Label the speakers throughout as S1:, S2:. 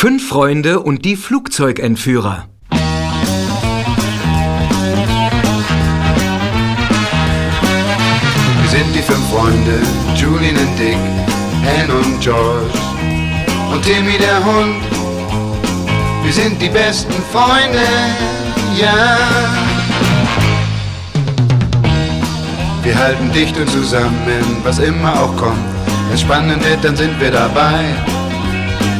S1: Fünf Freunde und die Flugzeugentführer.
S2: Wir sind die fünf Freunde, Julian und Dick, Anne und George und Timmy der Hund. Wir sind die besten Freunde, ja. Wir halten dicht und zusammen, was immer auch kommt. Wenn es spannend wird, dann sind wir dabei.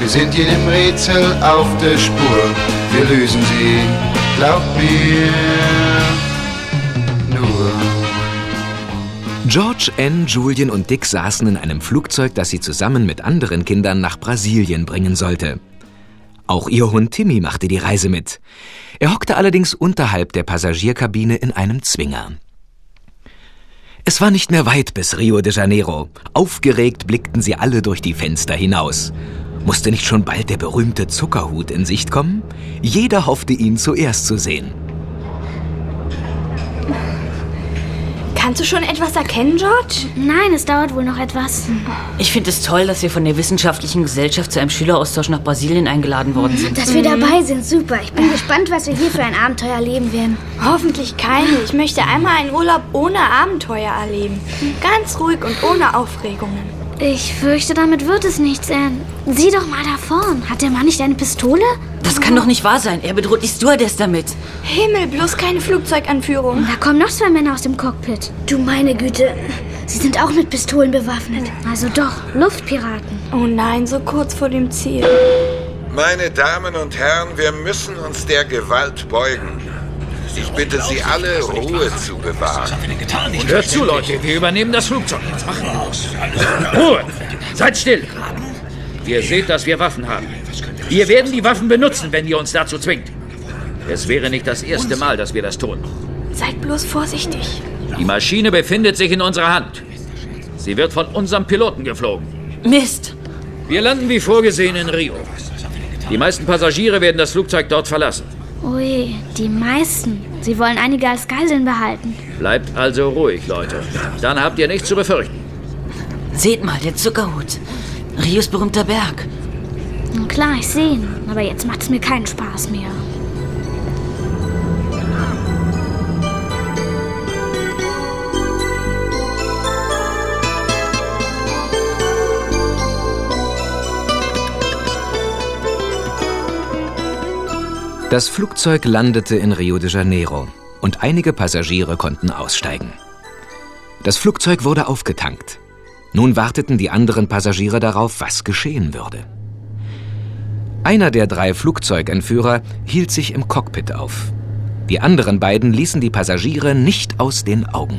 S2: Wir sind jedem Rätsel auf der Spur, wir lösen sie, glaubt mir, nur.
S1: George, Ann, Julian und Dick saßen in einem Flugzeug, das sie zusammen mit anderen Kindern nach Brasilien bringen sollte. Auch ihr Hund Timmy machte die Reise mit. Er hockte allerdings unterhalb der Passagierkabine in einem Zwinger. Es war nicht mehr weit bis Rio de Janeiro. Aufgeregt blickten sie alle durch die Fenster hinaus. Musste nicht schon bald der berühmte Zuckerhut in Sicht kommen? Jeder hoffte ihn zuerst zu sehen.
S3: Kannst du schon etwas erkennen, George?
S4: Nein, es dauert wohl noch etwas.
S5: Ich finde es toll, dass wir von der Wissenschaftlichen Gesellschaft zu einem Schüleraustausch nach Brasilien eingeladen worden sind.
S4: Dass wir dabei sind, super. Ich bin gespannt, was wir hier für ein Abenteuer erleben werden.
S3: Hoffentlich keine. Ich möchte einmal einen Urlaub ohne Abenteuer erleben. Ganz ruhig und ohne Aufregungen.
S4: Ich fürchte, damit wird es nichts, Anne. Sieh doch mal da vorn. Hat der Mann nicht eine Pistole?
S5: Das kann doch nicht wahr sein. Er bedroht die Stewardess damit.
S3: Himmel, bloß keine Flugzeuganführung.
S4: Da kommen noch zwei Männer aus dem Cockpit. Du meine Güte. Sie sind auch mit Pistolen bewaffnet. Also doch, Luftpiraten.
S3: Oh nein, so kurz vor dem Ziel.
S6: Meine Damen und Herren, wir müssen uns der Gewalt beugen. Ich bitte Sie alle, Ruhe zu bewahren.
S7: Und hört zu, Leute, wir übernehmen das Flugzeug. Ruhe! Seid still! Ihr seht, dass wir Waffen haben. Wir werden die Waffen benutzen, wenn ihr uns dazu zwingt. Es wäre nicht das erste Mal, dass wir das tun.
S3: Seid bloß vorsichtig.
S7: Die Maschine befindet sich in unserer Hand. Sie wird von unserem Piloten geflogen.
S5: Mist!
S7: Wir landen wie vorgesehen in Rio. Die meisten Passagiere werden das Flugzeug dort verlassen.
S4: Ui, die meisten. Sie wollen einige als Geiseln behalten.
S7: Bleibt also ruhig, Leute. Dann habt ihr nichts zu befürchten.
S5: Seht mal, der Zuckerhut. Rios berühmter Berg.
S4: Na klar, ich sehe ihn. Aber jetzt macht es mir keinen Spaß mehr.
S1: Das Flugzeug landete in Rio de Janeiro und einige Passagiere konnten aussteigen. Das Flugzeug wurde aufgetankt. Nun warteten die anderen Passagiere darauf, was geschehen würde. Einer der drei Flugzeugentführer hielt sich im Cockpit auf. Die anderen beiden ließen die Passagiere nicht aus den Augen.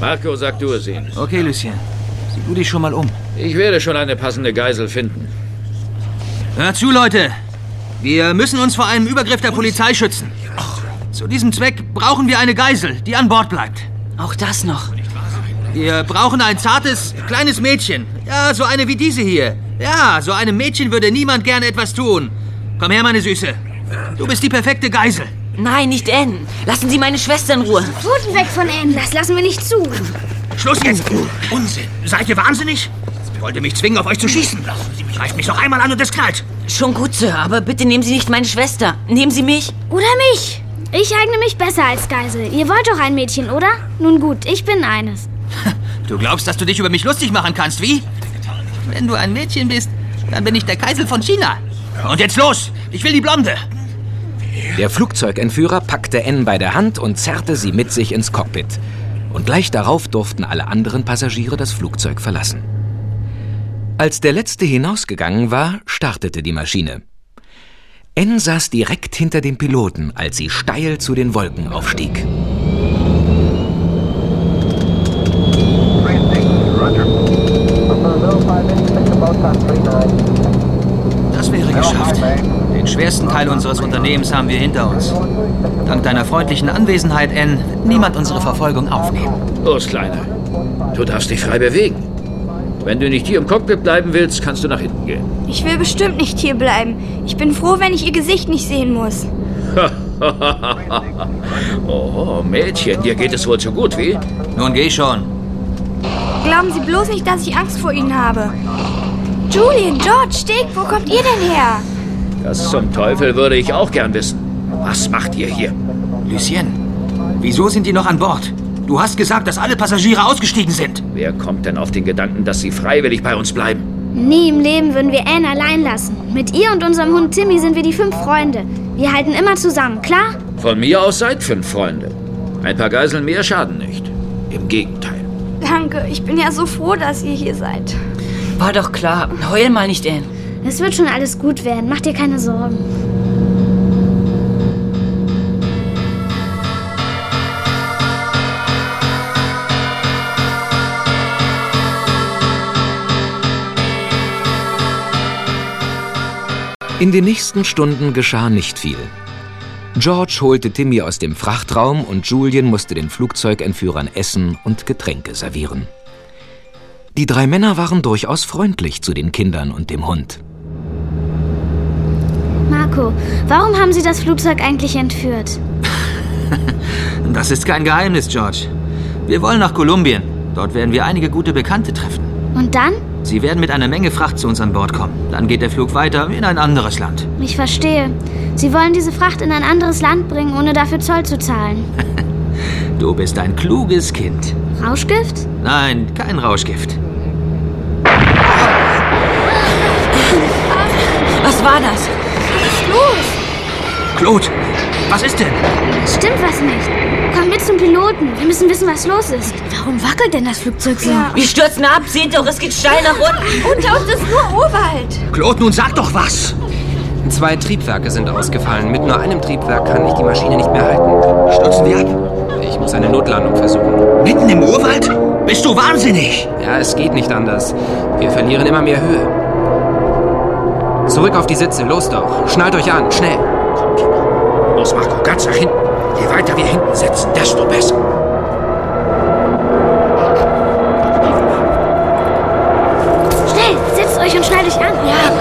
S7: Marco, sag du es ihnen.
S8: Okay, Lucien. Sieh du dich schon mal um.
S7: Ich werde schon eine passende Geisel finden.
S8: Hört zu, Leute. Wir müssen uns vor einem Übergriff der Polizei schützen. Zu diesem Zweck brauchen wir eine Geisel, die an Bord bleibt.
S5: Auch das noch.
S8: Wir brauchen ein zartes, kleines Mädchen. Ja, so eine wie diese hier. Ja, so einem Mädchen würde niemand gerne etwas tun. Komm her, meine Süße. Du bist die perfekte Geisel.
S5: Nein, nicht Anne. Lassen Sie meine Schwester in Ruhe.
S4: Pfoten weg von Anne. Das lassen wir nicht zu.
S8: Schluss jetzt. Unsinn. Seid ihr wahnsinnig? Wollt ihr mich zwingen, auf euch zu schießen? Greift mich noch einmal an und es knallt.
S5: Schon gut, Sir, aber bitte nehmen Sie nicht meine Schwester. Nehmen Sie mich.
S4: Oder mich. Ich eigne mich besser als Geisel. Ihr wollt doch ein Mädchen, oder? Nun gut, ich bin eines.
S8: Du glaubst, dass du dich über mich lustig machen kannst, wie? Wenn du ein Mädchen bist, dann bin ich der Geisel von China. Und jetzt los! Ich will die Blonde!
S1: Der Flugzeugentführer packte Anne bei der Hand und zerrte sie mit sich ins Cockpit. Und gleich darauf durften alle anderen Passagiere das Flugzeug verlassen. Als der letzte hinausgegangen war, startete die Maschine. Anne saß direkt hinter dem Piloten, als sie steil zu den Wolken aufstieg.
S8: Das wäre geschafft. Den schwersten Teil unseres Unternehmens haben wir hinter uns. Dank deiner freundlichen Anwesenheit, Anne, wird niemand unsere Verfolgung aufnehmen.
S7: Los, Kleiner. Du darfst dich frei bewegen. Wenn du nicht hier im Cockpit bleiben willst, kannst du nach hinten gehen.
S3: Ich will bestimmt nicht hier bleiben. Ich bin froh, wenn ich ihr Gesicht nicht sehen muss.
S7: oh, Mädchen, dir geht es wohl zu gut, wie?
S8: Nun geh schon.
S3: Glauben Sie bloß nicht, dass ich Angst vor Ihnen habe. Julian, George, Stick, wo kommt ihr denn her?
S7: Das zum Teufel würde ich auch gern wissen. Was macht ihr hier?
S8: Lucien, wieso sind die noch an Bord? Du hast gesagt, dass alle Passagiere ausgestiegen sind.
S7: Wer kommt denn auf den Gedanken, dass sie freiwillig bei uns bleiben?
S4: Nie im Leben würden wir Anne allein lassen. Mit ihr und unserem Hund Timmy sind wir die fünf Freunde. Wir halten immer zusammen, klar?
S7: Von mir aus seid fünf Freunde. Ein paar Geiseln mehr schaden nicht. Im Gegenteil.
S3: Danke, ich bin ja so froh, dass ihr hier seid.
S5: War doch klar. Heul mal nicht, Anne.
S4: Es wird schon alles gut werden. Mach dir keine Sorgen.
S1: In den nächsten Stunden geschah nicht viel. George holte Timmy aus dem Frachtraum und Julian musste den Flugzeugentführern Essen und Getränke servieren. Die drei Männer waren durchaus freundlich zu den Kindern und dem Hund.
S4: Marco, warum haben Sie das Flugzeug eigentlich entführt?
S8: Das ist kein Geheimnis, George. Wir wollen nach Kolumbien. Dort werden wir einige gute Bekannte treffen.
S4: Und dann?
S8: Sie werden mit einer Menge Fracht zu uns an Bord kommen. Dann geht der Flug weiter in ein anderes Land.
S4: Ich verstehe. Sie wollen diese Fracht in ein anderes Land bringen, ohne dafür Zoll zu zahlen.
S8: Du bist ein kluges Kind.
S4: Rauschgift?
S8: Nein, kein Rauschgift.
S5: Was war das?
S8: Claude, was ist denn?
S4: Stimmt was nicht. Mit zum Piloten. Wir müssen wissen, was los ist.
S3: Warum wackelt denn das Flugzeug so?
S5: Wir stürzen ab. Seht doch, es geht steil nach unten.
S3: Unter uns ist nur Urwald.
S8: Claude, nun sag doch was!
S9: Zwei Triebwerke sind ausgefallen. Mit nur einem Triebwerk kann ich die Maschine nicht mehr halten.
S8: Stürzen wir ab?
S9: Ich muss eine Notlandung versuchen.
S8: Mitten im Urwald? Bist du wahnsinnig?
S9: Ja, es geht nicht anders. Wir verlieren immer mehr Höhe. Zurück auf die Sitze, los doch. Schnallt euch an, schnell.
S7: Los, Marco, ganz nach hinten. Je weiter wir hinten sitzen, desto besser.
S4: Schnell, setzt euch und schnallt euch an. Ja.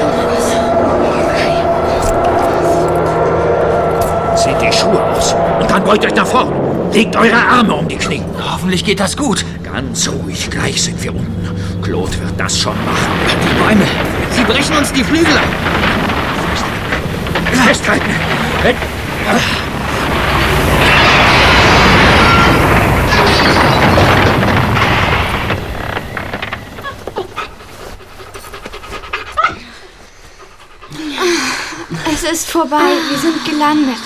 S7: Zieht die Schuhe aus und dann beugt euch nach vorn. Legt eure Arme um die Knie.
S8: Hoffentlich geht das gut.
S7: Ganz ruhig, gleich sind wir unten. Claude wird das schon machen.
S8: Die Bäume, sie brechen uns die Flügel ab.
S7: Festhalten. Wenn-
S3: ist vorbei. Wir sind gelandet.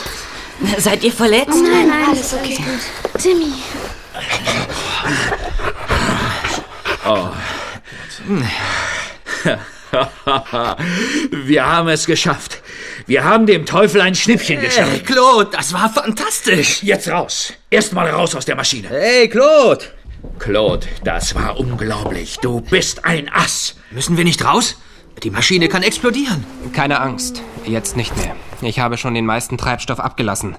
S5: Seid ihr verletzt?
S4: Nein, nein,
S3: Alles okay.
S4: Timmy.
S7: Wir haben es geschafft. Wir haben dem Teufel ein Schnippchen
S8: Hey,
S7: geschafft.
S8: Claude, das war fantastisch.
S7: Jetzt raus. Erstmal raus aus der Maschine.
S8: Hey, Claude.
S7: Claude, das war unglaublich. Du bist ein Ass.
S8: Müssen wir nicht raus? Die Maschine kann explodieren.
S9: Keine Angst. Jetzt nicht mehr. Ich habe schon den meisten Treibstoff abgelassen,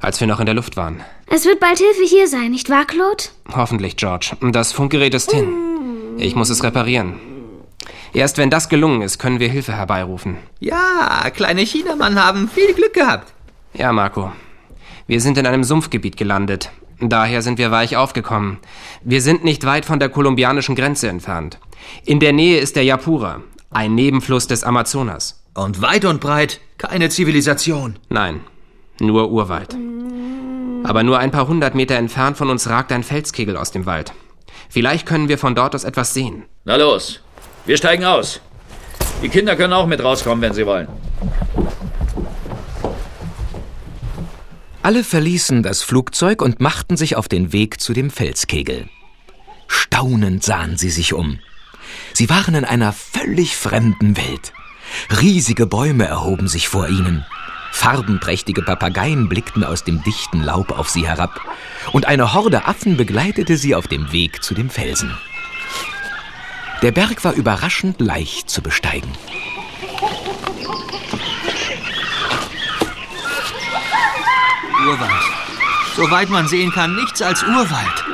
S9: als wir noch in der Luft waren.
S4: Es wird bald Hilfe hier sein, nicht wahr, Claude?
S9: Hoffentlich, George. Das Funkgerät ist hin. Ich muss es reparieren. Erst wenn das gelungen ist, können wir Hilfe herbeirufen.
S8: Ja, kleine Chinamann haben viel Glück gehabt.
S9: Ja, Marco. Wir sind in einem Sumpfgebiet gelandet. Daher sind wir weich aufgekommen. Wir sind nicht weit von der kolumbianischen Grenze entfernt. In der Nähe ist der Yapura, ein Nebenfluss des Amazonas.
S8: Und weit und breit keine Zivilisation.
S9: Nein, nur Urwald. Aber nur ein paar hundert Meter entfernt von uns ragt ein Felskegel aus dem Wald. Vielleicht können wir von dort aus etwas sehen.
S7: Na los. Wir steigen aus. Die Kinder können auch mit rauskommen, wenn sie wollen.
S1: Alle verließen das Flugzeug und machten sich auf den Weg zu dem Felskegel. Staunend sahen sie sich um. Sie waren in einer völlig fremden Welt. Riesige Bäume erhoben sich vor ihnen. Farbenprächtige Papageien blickten aus dem dichten Laub auf sie herab. Und eine Horde Affen begleitete sie auf dem Weg zu dem Felsen. Der Berg war überraschend leicht zu besteigen.
S8: Urwald. Soweit man sehen kann, nichts als Urwald.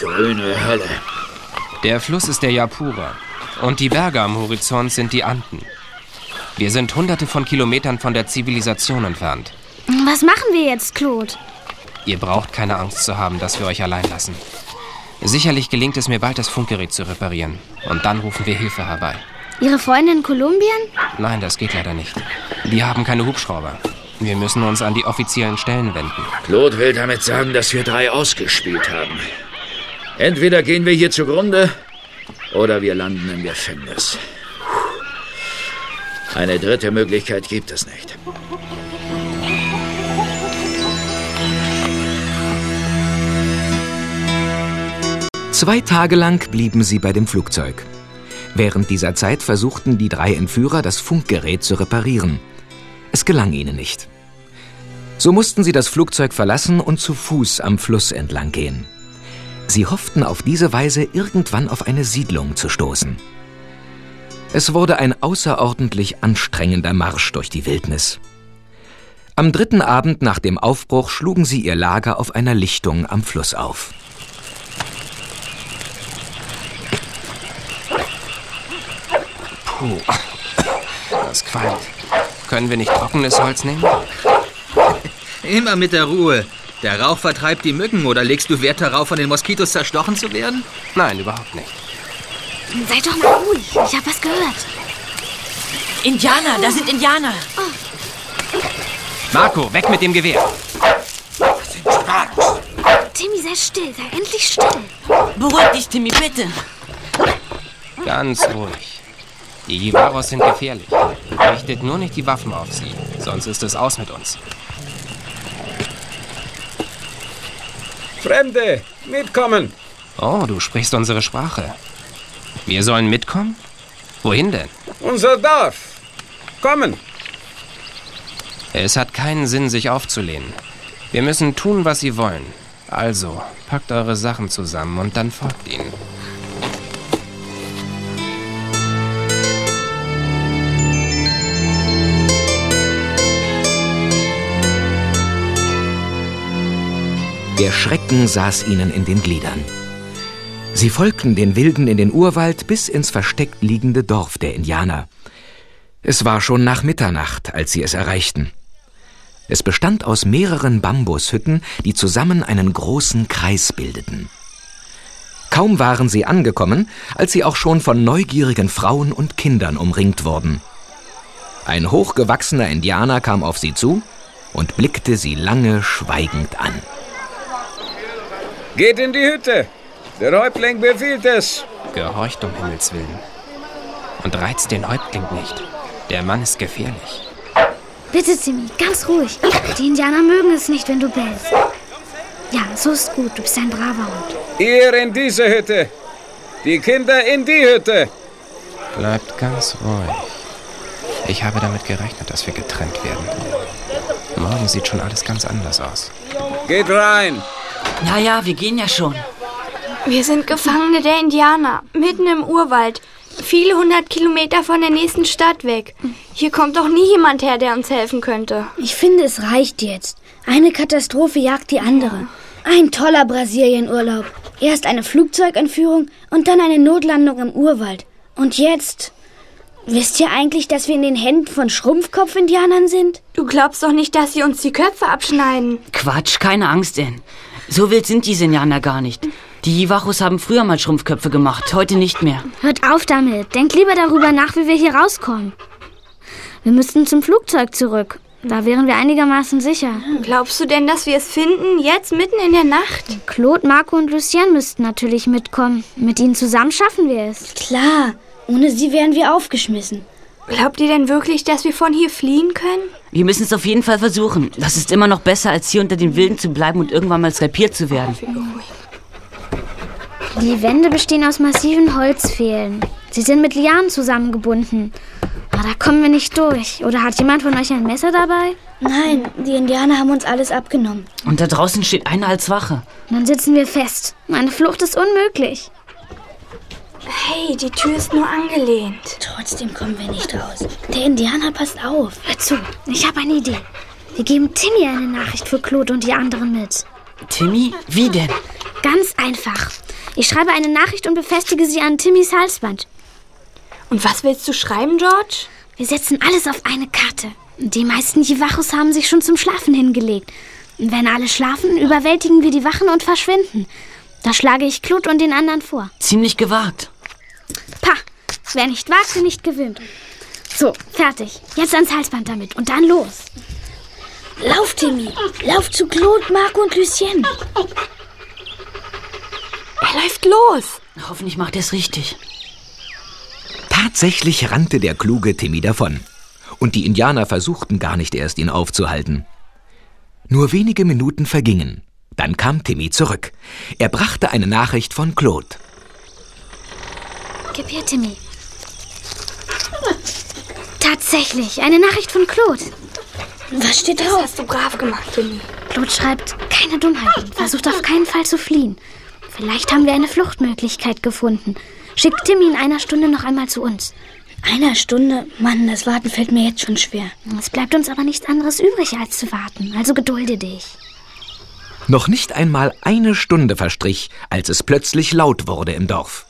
S7: Die grüne Hölle.
S9: Der Fluss ist der Yapura. Und die Berge am Horizont sind die Anden. Wir sind hunderte von Kilometern von der Zivilisation entfernt.
S4: Was machen wir jetzt, Claude?
S9: Ihr braucht keine Angst zu haben, dass wir euch allein lassen. Sicherlich gelingt es mir bald, das Funkgerät zu reparieren. Und dann rufen wir Hilfe herbei.
S4: Ihre Freunde in Kolumbien?
S9: Nein, das geht leider nicht. Die haben keine Hubschrauber. Wir müssen uns an die offiziellen Stellen wenden.
S7: Claude will damit sagen, dass wir drei ausgespielt haben. Entweder gehen wir hier zugrunde oder wir landen im Gefängnis. Eine dritte Möglichkeit gibt es nicht.
S1: Zwei Tage lang blieben sie bei dem Flugzeug. Während dieser Zeit versuchten die drei Entführer, das Funkgerät zu reparieren. Es gelang ihnen nicht. So mussten sie das Flugzeug verlassen und zu Fuß am Fluss entlang gehen. Sie hofften auf diese Weise irgendwann auf eine Siedlung zu stoßen. Es wurde ein außerordentlich anstrengender Marsch durch die Wildnis. Am dritten Abend nach dem Aufbruch schlugen sie ihr Lager auf einer Lichtung am Fluss auf.
S9: Puh, das qualmt. Können wir nicht trockenes Holz nehmen?
S8: Immer mit der Ruhe. Der Rauch vertreibt die Mücken oder legst du Wert darauf, von den Moskitos zerstochen zu werden?
S9: Nein, überhaupt nicht.
S4: Seid doch mal ruhig. Ich habe was gehört.
S5: Indianer, da sind Indianer.
S9: Marco, weg mit dem Gewehr.
S4: Timmy, sei still. Sei endlich still.
S5: Beruhig dich, Timmy, bitte.
S9: Ganz ruhig. Die Jivaros sind gefährlich. Richtet nur nicht die Waffen auf sie, sonst ist es aus mit uns.
S10: Fremde, mitkommen.
S9: Oh, du sprichst unsere Sprache. Wir sollen mitkommen? Wohin denn?
S10: Unser Dorf. Kommen.
S9: Es hat keinen Sinn, sich aufzulehnen. Wir müssen tun, was sie wollen. Also, packt eure Sachen zusammen und dann folgt ihnen.
S1: Der Schrecken saß ihnen in den Gliedern. Sie folgten den Wilden in den Urwald bis ins versteckt liegende Dorf der Indianer. Es war schon nach Mitternacht, als sie es erreichten. Es bestand aus mehreren Bambushütten, die zusammen einen großen Kreis bildeten. Kaum waren sie angekommen, als sie auch schon von neugierigen Frauen und Kindern umringt wurden. Ein hochgewachsener Indianer kam auf sie zu und blickte sie lange schweigend an.
S10: Geht in die Hütte. Der Häuptling befiehlt es.
S9: Gehorcht um Himmels Willen. Und reizt den Häuptling nicht. Der Mann ist gefährlich.
S4: Bitte, Timmy, ganz ruhig. Die Indianer mögen es nicht, wenn du bellst. Ja, so ist gut. Du bist ein braver Hund.
S10: Ihr in diese Hütte. Die Kinder in die Hütte.
S9: Bleibt ganz ruhig. Ich habe damit gerechnet, dass wir getrennt werden. Morgen sieht schon alles ganz anders aus.
S10: Geht rein.
S5: Ja, ja, wir gehen ja schon.
S3: Wir sind Gefangene der Indianer, mitten im Urwald. Viele hundert Kilometer von der nächsten Stadt weg. Hier kommt doch nie jemand her, der uns helfen könnte.
S4: Ich finde, es reicht jetzt. Eine Katastrophe jagt die andere. Ein toller Brasilienurlaub. Erst eine Flugzeugentführung und dann eine Notlandung im Urwald. Und jetzt? Wisst ihr eigentlich, dass wir in den Händen von Schrumpfkopf-Indianern sind?
S3: Du glaubst doch nicht, dass sie uns die Köpfe abschneiden.
S5: Quatsch, keine Angst, denn. So wild sind die Indianer gar nicht. Die Jiwachos haben früher mal Schrumpfköpfe gemacht, heute nicht mehr.
S4: Hört auf damit. Denkt lieber darüber nach, wie wir hier rauskommen. Wir müssten zum Flugzeug zurück. Da wären wir einigermaßen sicher.
S3: Glaubst du denn, dass wir es finden, jetzt mitten in der Nacht?
S4: Claude, Marco und Lucien müssten natürlich mitkommen. Mit ihnen zusammen schaffen wir es. Klar. Ohne sie wären wir aufgeschmissen.
S3: Glaubt ihr denn wirklich, dass wir von hier fliehen können?
S5: Wir müssen es auf jeden Fall versuchen. Das ist immer noch besser, als hier unter den Wilden zu bleiben und irgendwann mal skalpiert zu werden.
S4: Die Wände bestehen aus massiven Holzpfählen. Sie sind mit Lianen zusammengebunden. Aber da kommen wir nicht durch. Oder hat jemand von euch ein Messer dabei? Nein, die Indianer haben uns alles abgenommen.
S5: Und da draußen steht einer als Wache.
S4: Dann sitzen wir fest. Meine Flucht ist unmöglich.
S3: Hey, die Tür ist nur angelehnt.
S4: Trotzdem kommen wir nicht raus. Der Indianer passt auf. Hör zu, ich habe eine Idee.
S11: Wir geben Timmy eine Nachricht für Claude und die anderen mit.
S5: Timmy? Wie denn?
S11: Ganz einfach. Ich schreibe eine Nachricht und befestige sie an Timmys Halsband.
S3: Und was willst du schreiben, George?
S11: Wir setzen alles auf eine Karte. Die meisten Jivachos haben sich schon zum Schlafen hingelegt. Wenn alle schlafen, überwältigen wir die Wachen und verschwinden. Das schlage ich Claude und den anderen vor.
S5: Ziemlich gewagt.
S11: Pah, wer nicht wagt, der nicht gewöhnt. So, fertig. Jetzt ans Halsband damit und dann los. Lauf, Timmy. Lauf zu Claude, Marco und Lucien.
S3: Er läuft los.
S5: Hoffentlich macht er es richtig.
S1: Tatsächlich rannte der kluge Timmy davon. Und die Indianer versuchten gar nicht erst, ihn aufzuhalten. Nur wenige Minuten vergingen. Dann kam Timmy zurück. Er brachte eine Nachricht von Claude.
S11: Gib her, Timmy. Tatsächlich, eine Nachricht von Claude. Was steht
S3: Das
S11: drauf?
S3: hast du brav gemacht, Timmy.
S11: Claude schreibt, keine Dummheiten. Versucht auf keinen Fall zu fliehen. Vielleicht haben wir eine Fluchtmöglichkeit gefunden. Schickt Timmy in einer Stunde noch einmal zu uns.
S4: Einer Stunde? Mann, das Warten fällt mir jetzt schon schwer.
S11: Es bleibt uns aber nichts anderes übrig, als zu warten. Also gedulde dich.
S1: Noch nicht einmal eine Stunde verstrich, als es plötzlich laut wurde im Dorf.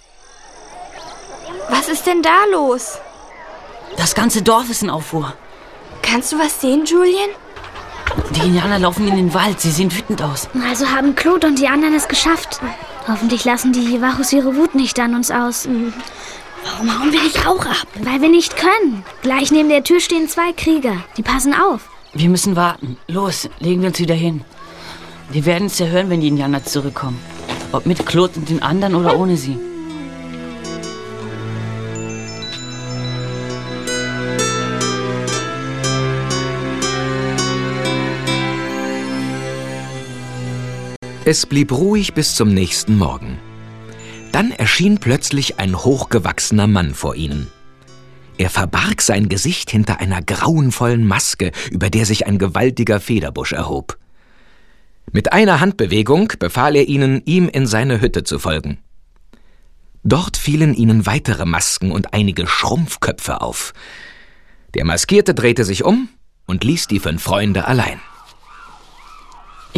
S3: Was ist denn da los?
S5: Das ganze Dorf ist in Aufruhr.
S3: Kannst du was sehen, Julian?
S5: Die Indianer laufen in den Wald. Sie sehen wütend aus.
S11: Also haben Claude und die anderen es geschafft. Hoffentlich lassen die Jivachos ihre Wut nicht an uns aus.
S4: Warum hauen wir nicht auch ab?
S11: Weil wir nicht können. Gleich neben der Tür stehen zwei Krieger. Die passen auf.
S5: Wir müssen warten. Los, legen wir uns wieder hin. Wir werden es ja hören, wenn die Indianer zurückkommen. Ob mit Claude und den anderen oder ohne sie.
S1: Es blieb ruhig bis zum nächsten Morgen. Dann erschien plötzlich ein hochgewachsener Mann vor ihnen. Er verbarg sein Gesicht hinter einer grauenvollen Maske, über der sich ein gewaltiger Federbusch erhob. Mit einer Handbewegung befahl er ihnen, ihm in seine Hütte zu folgen. Dort fielen ihnen weitere Masken und einige Schrumpfköpfe auf. Der Maskierte drehte sich um und ließ die fünf Freunde allein.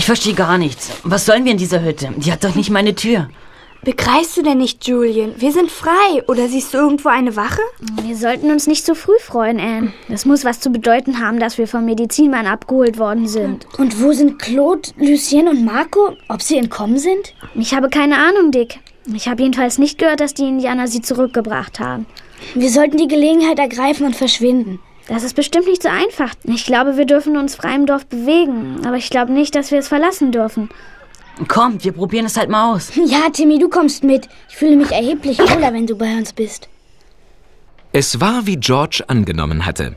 S5: Ich verstehe gar nichts. Was sollen wir in dieser Hütte? Die hat doch nicht meine Tür.
S3: Begreifst du denn nicht, Julian? Wir sind frei. Oder siehst du irgendwo eine Wache?
S11: Wir sollten uns nicht zu früh freuen, Anne. Das muss was zu bedeuten haben, dass wir vom Medizinmann abgeholt worden sind.
S4: Und wo sind Claude, Lucien und Marco? Ob sie entkommen sind?
S11: Ich habe keine Ahnung, Dick. Ich habe jedenfalls nicht gehört, dass die Indianer sie zurückgebracht haben.
S4: Wir sollten die Gelegenheit ergreifen und verschwinden.
S11: Das ist bestimmt nicht so einfach. Ich glaube, wir dürfen uns frei im Dorf bewegen. Aber ich glaube nicht, dass wir es verlassen dürfen.
S5: Kommt, wir probieren es halt mal aus.
S4: Ja, Timmy, du kommst mit. Ich fühle mich erheblich wohler, wenn du bei uns bist.
S1: Es war, wie George angenommen hatte.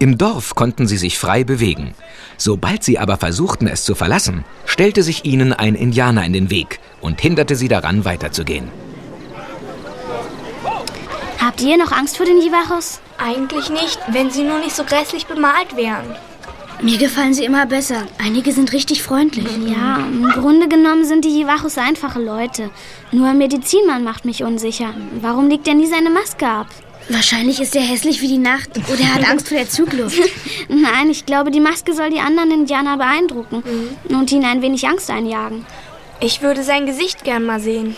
S1: Im Dorf konnten sie sich frei bewegen. Sobald sie aber versuchten, es zu verlassen, stellte sich ihnen ein Indianer in den Weg und hinderte sie daran, weiterzugehen.
S11: Habt ihr noch Angst vor den Jivachos?
S3: Eigentlich nicht, wenn sie nur nicht so grässlich bemalt wären.
S4: Mir gefallen sie immer besser. Einige sind richtig freundlich.
S11: Ja, im Grunde genommen sind die Jivachos einfache Leute. Nur ein Medizinmann macht mich unsicher. Warum legt er nie seine Maske ab?
S4: Wahrscheinlich ist er hässlich wie die Nacht oder er hat Angst vor der Zugluft.
S11: Nein, ich glaube, die Maske soll die anderen Indianer beeindrucken und ihnen ein wenig Angst einjagen.
S3: Ich würde sein Gesicht gern mal sehen.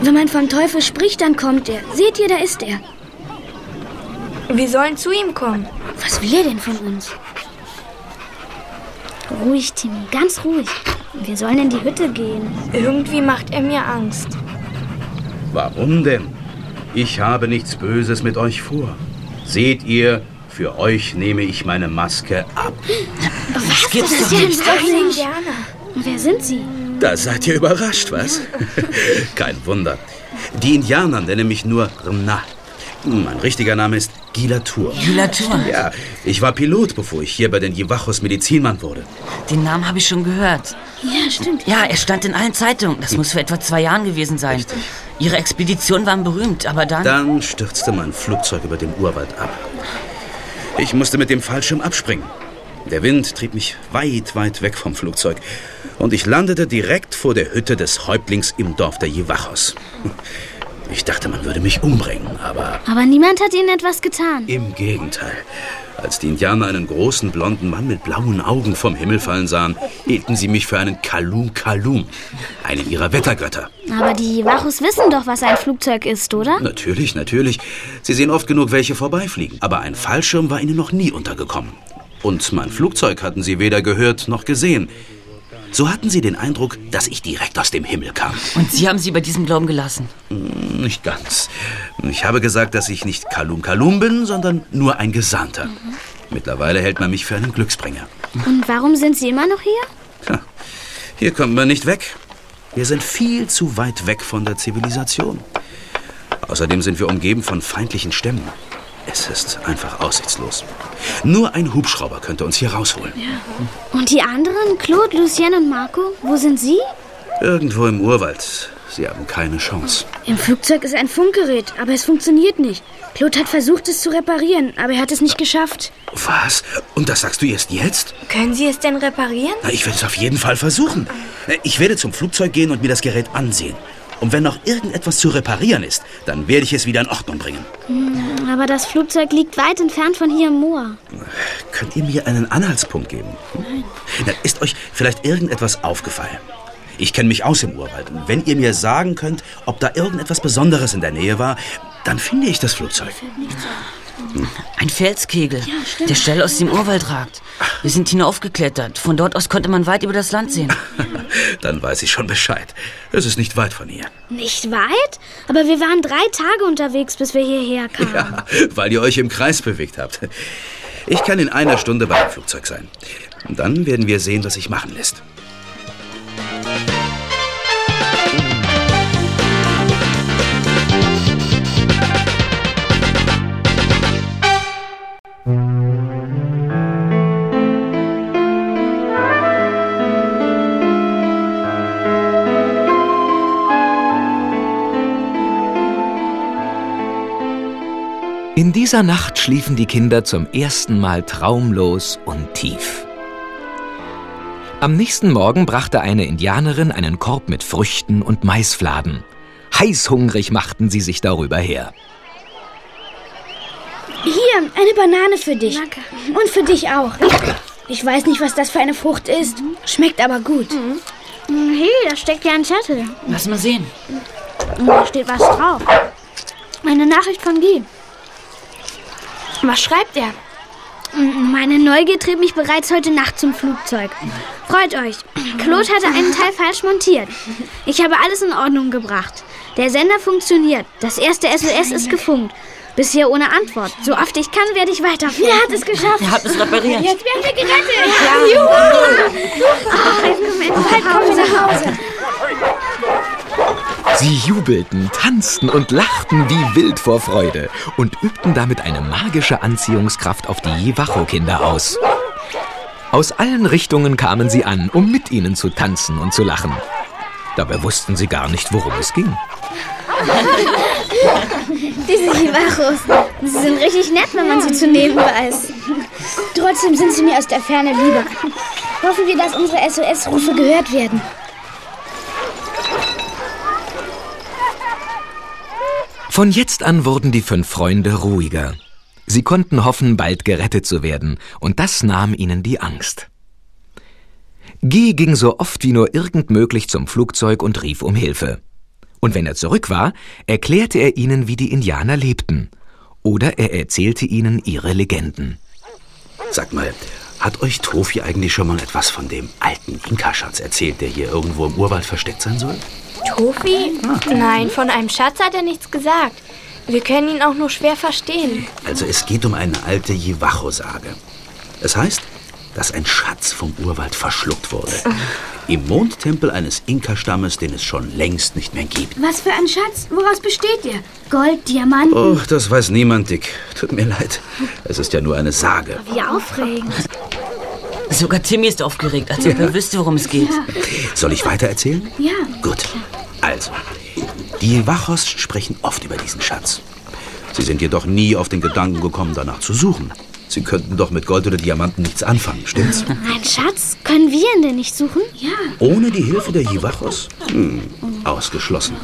S4: Wenn man vom Teufel spricht, dann kommt er. Seht ihr, da ist er.
S3: Wir sollen zu ihm kommen.
S4: Was will er denn von uns?
S11: Ruhig, Timmy, ganz ruhig. Wir sollen in die Hütte gehen.
S3: Irgendwie macht er mir Angst.
S12: Warum denn? Ich habe nichts Böses mit euch vor. Seht ihr, für euch nehme ich meine Maske ab.
S11: Was
S5: gibt's
S11: das
S5: doch
S11: ist
S5: nicht.
S3: Ein
S11: ein
S3: Indianer.
S11: Wer sind Sie?
S12: Da seid ihr überrascht, was? Kein Wunder. Die Indianer nennen mich nur Rna. Mein richtiger Name ist Gilatur.
S5: Gilatur.
S12: Ja, ich war Pilot, bevor ich hier bei den Jivachos Medizinmann wurde.
S5: Den Namen habe ich schon gehört.
S4: Ja, stimmt.
S5: Ja, er stand in allen Zeitungen. Das muss vor etwa zwei Jahren gewesen sein. Ihre Expeditionen waren berühmt, aber dann...
S12: Dann stürzte mein Flugzeug über dem Urwald ab. Ich musste mit dem Fallschirm abspringen. Der Wind trieb mich weit, weit weg vom Flugzeug. Und ich landete direkt vor der Hütte des Häuptlings im Dorf der Jivachos. Ich dachte, man würde mich umbringen, aber
S11: Aber niemand hat Ihnen etwas getan.
S12: im Gegenteil. Als die Indianer einen großen blonden Mann mit blauen Augen vom Himmel fallen sahen, hielten sie mich für einen Kalum Kalum, einen ihrer Wettergötter.
S11: Aber die Wachus wissen doch, was ein Flugzeug ist, oder?
S12: Natürlich, natürlich. Sie sehen oft genug welche vorbeifliegen. Aber ein Fallschirm war ihnen noch nie untergekommen. Und mein Flugzeug hatten sie weder gehört noch gesehen. So hatten sie den Eindruck, dass ich direkt aus dem Himmel kam.
S5: Und Sie haben sie bei diesem Glauben gelassen?
S12: Hm, Nicht ganz. Ich habe gesagt, dass ich nicht Kalum Kalum bin, sondern nur ein Gesandter. Mittlerweile hält man mich für einen Glücksbringer.
S11: Und warum sind Sie immer noch hier?
S12: Hier kommt man nicht weg. Wir sind viel zu weit weg von der Zivilisation. Außerdem sind wir umgeben von feindlichen Stämmen. Es ist einfach aussichtslos. Nur ein Hubschrauber könnte uns hier rausholen.
S11: Und die anderen, Claude, Lucien und Marco, wo sind Sie?
S12: Irgendwo im Urwald. Sie haben keine Chance.
S4: Im Flugzeug ist ein Funkgerät, aber es funktioniert nicht. Claude hat versucht, es zu reparieren, aber er hat es nicht geschafft.
S12: Was? Und das sagst du erst jetzt?
S3: Können Sie es denn reparieren?
S12: Na, ich werde es auf jeden Fall versuchen. Ich werde zum Flugzeug gehen und mir das Gerät ansehen. Und wenn noch irgendetwas zu reparieren ist, dann werde ich es wieder in Ordnung bringen.
S11: Hm, Aber das Flugzeug liegt weit entfernt von hier im Moor.
S12: Könnt ihr mir einen Anhaltspunkt geben?
S11: Nein.
S12: Na, ist euch vielleicht irgendetwas aufgefallen? Ich kenne mich aus im Urwald. Und wenn ihr mir sagen könnt, ob da irgendetwas Besonderes in der Nähe war, dann finde ich das Flugzeug.
S5: Ein Felskegel, der steil aus dem Urwald ragt. Wir sind hinaufgeklettert. Von dort aus konnte man weit über das Land sehen.
S12: Dann weiß ich schon Bescheid. Es ist nicht weit von hier.
S11: Nicht weit? Aber wir waren drei Tage unterwegs, bis wir hierher kamen.
S12: Ja, weil ihr euch im Kreis bewegt habt. Ich kann in einer Stunde bei dem Flugzeug sein. Dann werden wir sehen, was sich machen lässt.
S1: Dieser Nacht schliefen die Kinder zum ersten Mal traumlos und tief. Am nächsten Morgen brachte eine Indianerin einen Korb mit Früchten und Maisfladen. Heißhungrig machten sie sich darüber her.
S4: Hier, eine Banane für dich. Und für dich auch. Ich weiß nicht, was das für eine Frucht ist. Schmeckt aber gut.
S11: Hey, da steckt ja ein Zettel.
S5: Lass mal sehen.
S11: Da steht was drauf. Eine Nachricht von Guy.
S3: Was schreibt er?
S11: Meine Neugier trieb mich bereits heute Nacht zum Flugzeug. Freut euch. Claude hatte einen Teil falsch montiert. Ich habe alles in Ordnung gebracht. Der Sender funktioniert. Das erste SOS ist gefunkt. Bisher ohne Antwort. So oft ich kann, werde ich weiterführen.
S4: Er hat es geschafft.
S5: Er hat es repariert.
S4: Jetzt werden wir gerettet.
S11: Ja.
S4: Juhu!
S11: Oh, jetzt kommen wir endlich
S4: Bald kommen wir nach Hause.
S1: Sie jubelten, tanzten und lachten wie wild vor Freude und übten damit eine magische Anziehungskraft auf die Jivacho-Kinder aus. Aus allen Richtungen kamen sie an, um mit ihnen zu tanzen und zu lachen. Dabei wussten sie gar nicht, worum es ging.
S11: Diese Jivachos, sie sind richtig nett, wenn man sie zu nehmen weiß.
S4: Trotzdem sind sie mir aus der Ferne lieber. Hoffen wir, dass unsere SOS-Rufe gehört werden.
S1: Von jetzt an wurden die fünf Freunde ruhiger. Sie konnten hoffen, bald gerettet zu werden, und das nahm ihnen die Angst. Guy ging so oft wie nur irgend möglich zum Flugzeug und rief um Hilfe. Und wenn er zurück war, erklärte er ihnen, wie die Indianer lebten. Oder er erzählte ihnen ihre Legenden.
S12: Sag mal, hat euch Tofi eigentlich schon mal etwas von dem alten Inka-Schatz erzählt, der hier irgendwo im Urwald versteckt sein soll?
S3: Tofi? Nein, von einem Schatz hat er nichts gesagt. Wir können ihn auch nur schwer verstehen.
S12: Also es geht um eine alte Jivacho-Sage. Es heißt, dass ein Schatz vom Urwald verschluckt wurde. Im Mondtempel eines Inka-Stammes, den es schon längst nicht mehr gibt.
S4: Was für ein Schatz? Woraus besteht der? Gold, Diamanten?
S12: Oh, das weiß niemand, Dick. Tut mir leid. Es ist ja nur eine Sage.
S11: Wie aufregend.
S5: Sogar Timmy ist aufgeregt, als ob er wüsste, worum es geht.
S12: Soll ich weiter erzählen?
S11: Ja.
S12: Gut. Also, die Wachos sprechen oft über diesen Schatz. Sie sind jedoch nie auf den Gedanken gekommen, danach zu suchen. Sie könnten doch mit Gold oder Diamanten nichts anfangen, stimmt's?
S11: Ein Schatz? Können wir ihn denn nicht suchen? Ja.
S12: Ohne die Hilfe der Jiwachos? Hm, ausgeschlossen.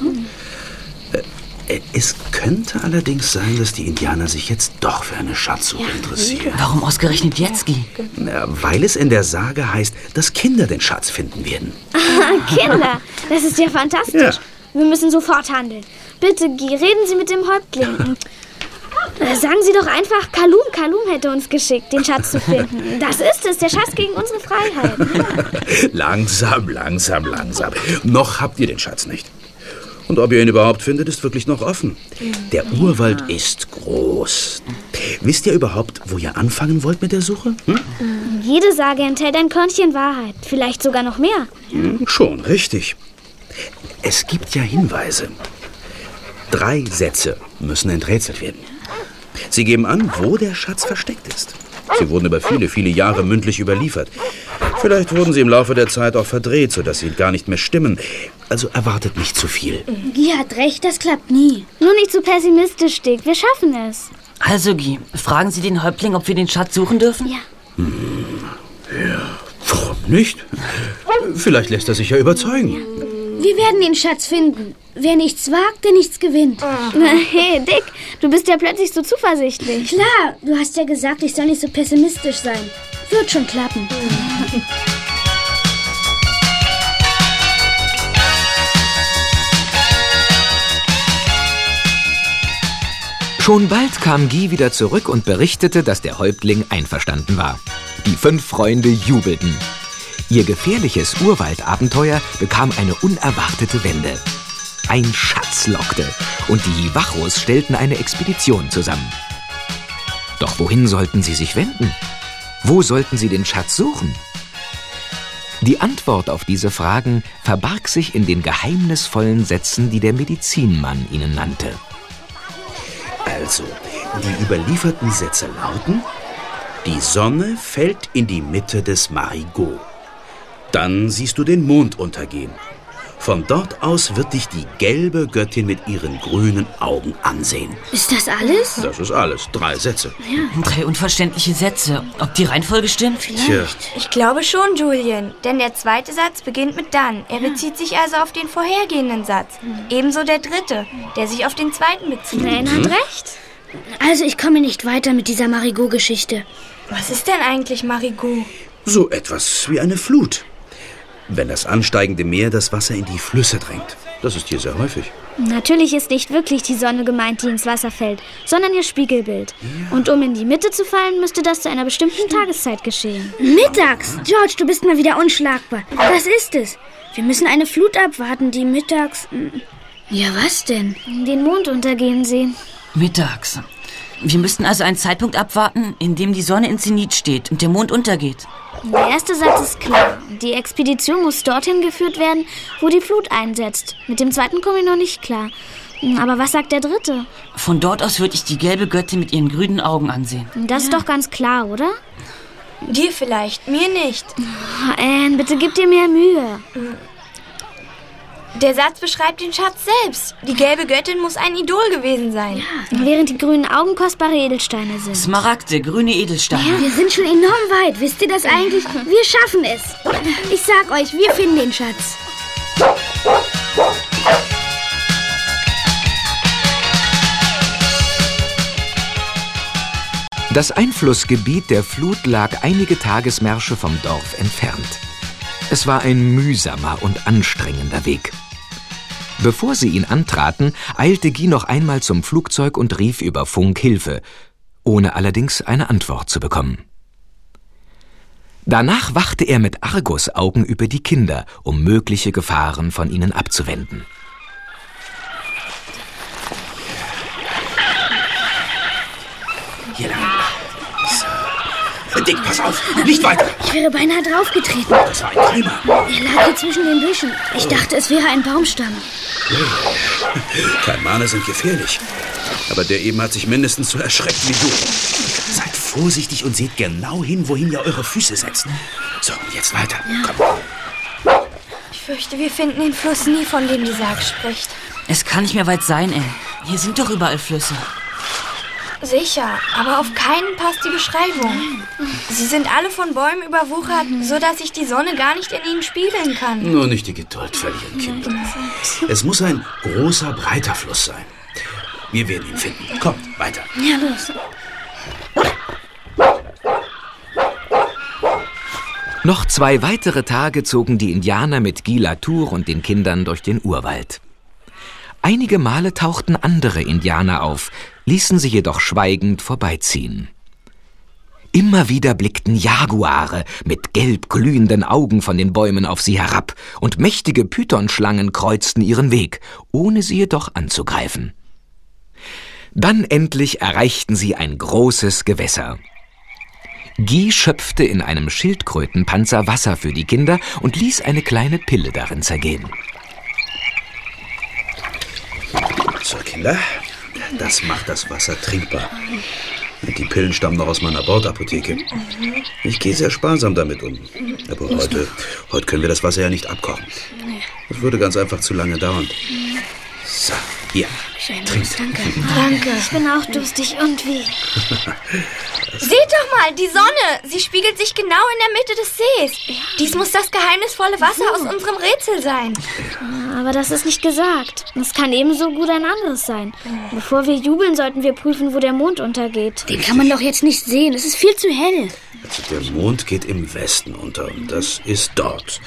S12: Äh, Es könnte allerdings sein, dass die Indianer sich jetzt doch für eine Schatzsuche interessieren.
S5: Warum ausgerechnet jetzt, Guy?
S12: Na, weil es in der Sage heißt, dass Kinder den Schatz finden werden.
S11: Ah, Kinder, das ist ja fantastisch.
S12: Ja.
S11: Wir müssen sofort handeln. Bitte, Guy, reden Sie mit dem Häuptling. Sagen Sie doch einfach, Kalum Kalum hätte uns geschickt, den Schatz zu finden. Das ist es, der Schatz gegen unsere Freiheit.
S12: Langsam, langsam, langsam. Noch habt ihr den Schatz nicht. Und ob ihr ihn überhaupt findet, ist wirklich noch offen. Der Urwald ist groß. Wisst ihr überhaupt, wo ihr anfangen wollt mit der Suche? Hm?
S11: Jede Sage enthält ein Körnchen Wahrheit, vielleicht sogar noch mehr.
S12: Hm, Schon, richtig. Es gibt ja Hinweise. Drei Sätze müssen enträtselt werden. Sie geben an, wo der Schatz versteckt ist. Sie wurden über viele, viele Jahre mündlich überliefert. Vielleicht wurden sie im Laufe der Zeit auch verdreht, sodass sie gar nicht mehr stimmen. Also erwartet nicht zu viel.
S11: Guy hat recht, das klappt nie. Nur nicht zu pessimistisch, Dick. Wir schaffen es.
S5: Also, Guy, fragen Sie den Häuptling, ob wir den Schatz suchen dürfen?
S11: Ja.
S12: Warum nicht? Vielleicht lässt er sich ja überzeugen.
S4: Wir werden den Schatz finden. Wer nichts wagt, der nichts gewinnt.
S11: Hey, Dick, du bist ja plötzlich so zuversichtlich.
S4: Klar, du hast ja gesagt, ich soll nicht so pessimistisch sein. Wird schon klappen.
S1: Schon bald kam Guy wieder zurück und berichtete, dass der Häuptling einverstanden war. Die fünf Freunde jubelten. Ihr gefährliches Urwaldabenteuer bekam eine unerwartete Wende. Ein Schatz lockte und die Wachos stellten eine Expedition zusammen. Doch wohin sollten sie sich wenden? Wo sollten sie den Schatz suchen? Die Antwort auf diese Fragen verbarg sich in den geheimnisvollen Sätzen, die der Medizinmann ihnen nannte.
S12: Also, die überlieferten Sätze lauten, die Sonne fällt in die Mitte des Marigot. Dann siehst du den Mond untergehen. Von dort aus wird dich die gelbe Göttin mit ihren grünen Augen ansehen.
S4: Ist das alles?
S12: Das ist alles. Drei Sätze.
S5: Drei unverständliche Sätze. Ob die Reihenfolge stimmt?
S12: Tja,
S3: Ich glaube schon, Julian, denn der zweite Satz beginnt mit dann. Er bezieht sich also auf den vorhergehenden Satz. Ebenso der dritte, der sich auf den zweiten bezieht.
S11: Nan hat recht.
S4: Also ich komme nicht weiter mit dieser Marigot-Geschichte.
S3: Was ist denn eigentlich Marigot?
S12: so etwas wie eine Flut. Wenn das ansteigende Meer das Wasser in die Flüsse drängt. Das ist hier sehr häufig.
S11: Natürlich ist nicht wirklich die Sonne gemeint, die ins Wasser fällt, sondern ihr Spiegelbild. Und um in die Mitte zu fallen, müsste das zu einer bestimmten Tageszeit geschehen.
S4: Mittags! George, du bist mal wieder unschlagbar. Das ist es. Wir müssen eine Flut abwarten, die mittags... Ja, was denn?
S11: Den Mond untergehen sehen.
S5: Mittags. Wir müssten also einen Zeitpunkt abwarten, in dem die Sonne in Zenit steht und der Mond untergeht.
S11: Der erste Satz ist klar. Die Expedition muss dorthin geführt werden, wo die Flut einsetzt. Mit dem zweiten komme ich noch nicht klar. Aber was sagt der dritte?
S5: Von dort aus würde ich die gelbe Göttin mit ihren grünen Augen ansehen.
S11: Das ist doch ganz klar, oder?
S3: Dir vielleicht, mir nicht.
S11: Oh, Anne, bitte gib dir mehr Mühe.
S3: Der Satz beschreibt den Schatz selbst. Die gelbe Göttin muss ein Idol gewesen sein.
S11: Während die grünen Augen kostbare Edelsteine sind.
S5: Smaragde, grüne Edelsteine.
S4: Wir sind schon enorm weit. Wisst ihr das eigentlich? Wir schaffen es. Ich sag euch, wir finden den Schatz.
S1: Das Einflussgebiet der Flut lag einige Tagesmärsche vom Dorf entfernt. Es war ein mühsamer und anstrengender Weg. Bevor sie ihn antraten, eilte Guy noch einmal zum Flugzeug und rief über Funk Hilfe, ohne allerdings eine Antwort zu bekommen. Danach wachte er mit Argusaugen über die Kinder, um mögliche Gefahren von ihnen abzuwenden.
S12: Hier lang. Dick, pass auf. Nicht weiter.
S4: Ich wäre beinahe draufgetreten.
S12: Das war ein Träumer.
S4: Er lag hier zwischen den Büschen. Ich dachte, es wäre ein Baumstamm.
S12: Kaimane sind gefährlich. Aber der eben hat sich mindestens so erschreckt wie du. Seid vorsichtig und seht genau hin, wohin ihr eure Füße setzt. So, und jetzt weiter. Komm.
S3: Ich fürchte, wir finden den Fluss nie, von dem die Sage spricht.
S5: Es kann nicht mehr weit sein, ey. Hier sind doch überall Flüsse.
S3: Sicher, aber auf keinen passt die Beschreibung. Sie sind alle von Bäumen überwuchert, so dass sich die Sonne gar nicht in ihnen spiegeln kann.
S12: Nur nicht die Geduld verlieren, Kinder. Es muss ein großer, breiter Fluss sein. Wir werden ihn finden. Kommt, weiter.
S4: Ja, los.
S1: Noch zwei weitere Tage zogen die Indianer mit Gila Tour und den Kindern durch den Urwald. Einige Male tauchten andere Indianer auf, ließen sie jedoch schweigend vorbeiziehen. Immer wieder blickten Jaguare mit gelb glühenden Augen von den Bäumen auf sie herab, und mächtige Pythonschlangen kreuzten ihren Weg, ohne sie jedoch anzugreifen. Dann endlich erreichten sie ein großes Gewässer. Guy schöpfte in einem Schildkrötenpanzer Wasser für die Kinder und ließ eine kleine Pille darin zergehen.
S12: So, Kinder, das macht das Wasser trinkbar. Die Pillen stammen noch aus meiner Bordapotheke. Ich gehe sehr sparsam damit um. Aber heute, heute können wir das Wasser ja nicht abkochen. Das würde ganz einfach zu lange dauern. So, hier, trinkt.
S4: Danke. Danke. Ich bin auch durstig und wie?
S3: Seht doch mal, die Sonne. Sie spiegelt sich genau in der Mitte des Sees. Dies muss das geheimnisvolle Wasser aus unserem Rätsel sein.
S11: Aber das ist nicht gesagt. Es kann ebenso gut ein anderes sein. Bevor wir jubeln, sollten wir prüfen, wo der Mond untergeht.
S4: Den kann man doch jetzt nicht sehen. Es ist viel zu hell.
S12: Also der Mond geht im Westen unter und das ist dort.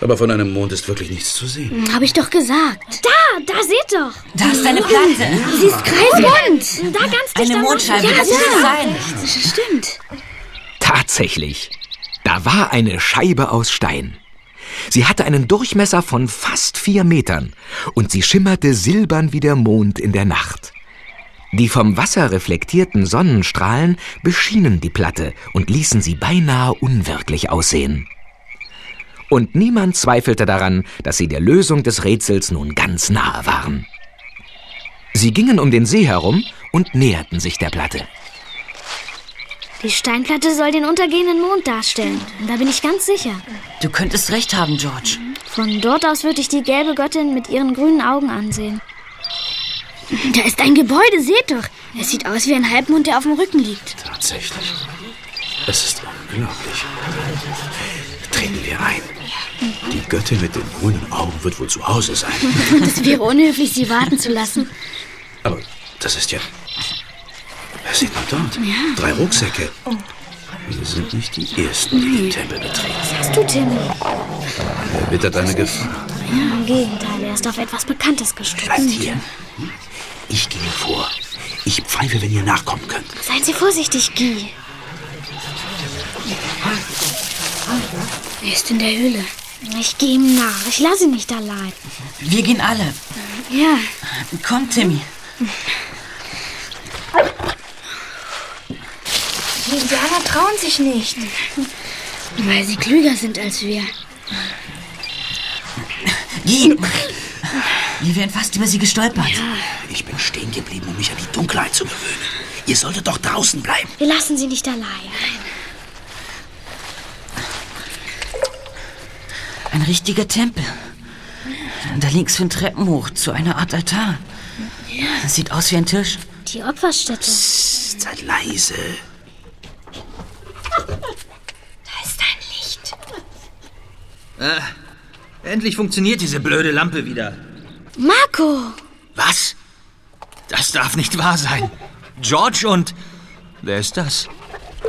S12: Aber von einem Mond ist wirklich nichts zu sehen.
S4: Habe ich doch gesagt.
S11: Da, da seht doch.
S5: Da ist eine Platte.
S4: Sie ist kreisrund.
S11: Da ganz dicht
S5: Eine Mondscheibe,
S11: Mond.
S5: das muss es sein.
S4: Das stimmt.
S1: Tatsächlich. Da war eine Scheibe aus Stein. Sie hatte einen Durchmesser von fast vier Metern und sie schimmerte silbern wie der Mond in der Nacht. Die vom Wasser reflektierten Sonnenstrahlen beschienen die Platte und ließen sie beinahe unwirklich aussehen. Und niemand zweifelte daran, dass sie der Lösung des Rätsels nun ganz nahe waren. Sie gingen um den See herum und näherten sich der Platte.
S11: Die Steinplatte soll den untergehenden Mond darstellen. Da bin ich ganz sicher.
S5: Du könntest recht haben, George.
S11: Von dort aus würde ich die gelbe Göttin mit ihren grünen Augen ansehen.
S4: Da ist ein Gebäude, seht doch. Es sieht aus wie ein Halbmond, der auf dem Rücken liegt.
S12: Tatsächlich. Es ist unglaublich. Treten wir ein. Die Göttin mit den grünen Augen wird wohl zu Hause sein.
S4: Es wäre unhöflich, sie warten zu lassen.
S12: Aber das ist ja. Was sieht man dort? Drei Rucksäcke. Wir sind nicht die Ersten, die den Tempel betreten.
S11: Sagst du, Timmy?
S12: Er wittert eine Gefahr.
S11: Ja, im Gegenteil, er ist auf etwas Bekanntes gestoßen.
S12: Bleibt hier. Ich gehe vor. Ich pfeife, wenn ihr nachkommen könnt.
S11: Seien Sie vorsichtig, Guy.
S4: Er ist in der Höhle.
S11: Ich gehe ihm nach. Ich lasse ihn nicht allein.
S5: Wir gehen alle.
S4: Ja,
S5: Komm, Timmy.
S3: Die Indianer trauen sich nicht.
S4: weil sie klüger sind als wir.
S5: Guy. Wir wären fast über sie gestolpert.
S12: Ich bin stehen geblieben, um mich an die Dunkelheit zu gewöhnen. Ihr solltet doch draußen bleiben.
S11: Wir lassen sie nicht allein.
S5: Ein richtiger Tempel. Da links führen Treppen hoch zu einer Art Altar. Das sieht aus wie ein Tisch.
S11: Die Opferstätte.
S12: Psst, seid leise.
S3: Da ist ein Licht.
S8: Ah, endlich funktioniert diese blöde Lampe wieder.
S11: Marco!
S8: Was? Das darf nicht wahr sein. George und... Wer ist das?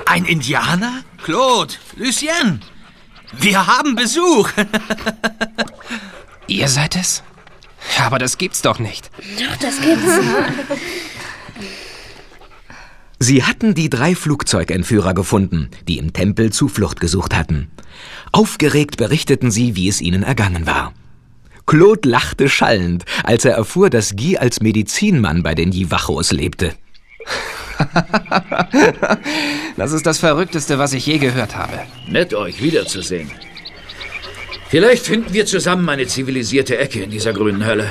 S8: Ein Indianer? Claude, Lucien. Wir haben Besuch.
S9: Ihr seid es? Aber das gibt's doch nicht.
S4: Doch, das gibt's.
S1: Sie hatten die drei Flugzeugentführer gefunden, die im Tempel Zuflucht gesucht hatten. Aufgeregt berichteten sie, wie es ihnen ergangen war. Claude lachte schallend, als er erfuhr, dass Guy als Medizinmann bei den Jivachos lebte.
S9: Das ist das Verrückteste, was ich je gehört habe.
S7: Nett, euch wiederzusehen. Vielleicht finden wir zusammen eine zivilisierte Ecke in dieser grünen Hölle.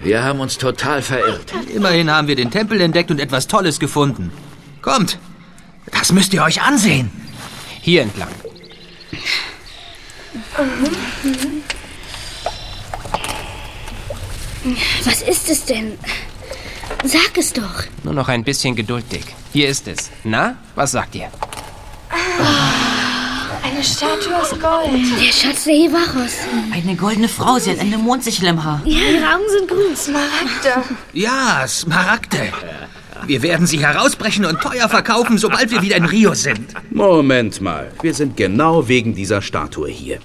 S7: Wir haben uns total verirrt.
S8: Immerhin haben wir den Tempel entdeckt und etwas Tolles gefunden. Kommt, das müsst ihr euch ansehen.
S9: Hier entlang.
S4: Was ist es denn? Sag es doch.
S9: Nur noch ein bisschen Geduld, Dick. Hier ist es. Na, was sagt ihr?
S3: Eine Statue aus Gold.
S4: Der Schatz der Hivachos.
S5: Eine goldene Frau, sie hat eine Mondsichel im Haar.
S4: Ja, ihre Augen sind grün.
S3: Smaragde.
S8: Ja, Smaragde. Wir werden sie herausbrechen und teuer verkaufen, sobald wir wieder in Rio sind.
S12: Moment mal. Wir sind genau wegen dieser Statue hier.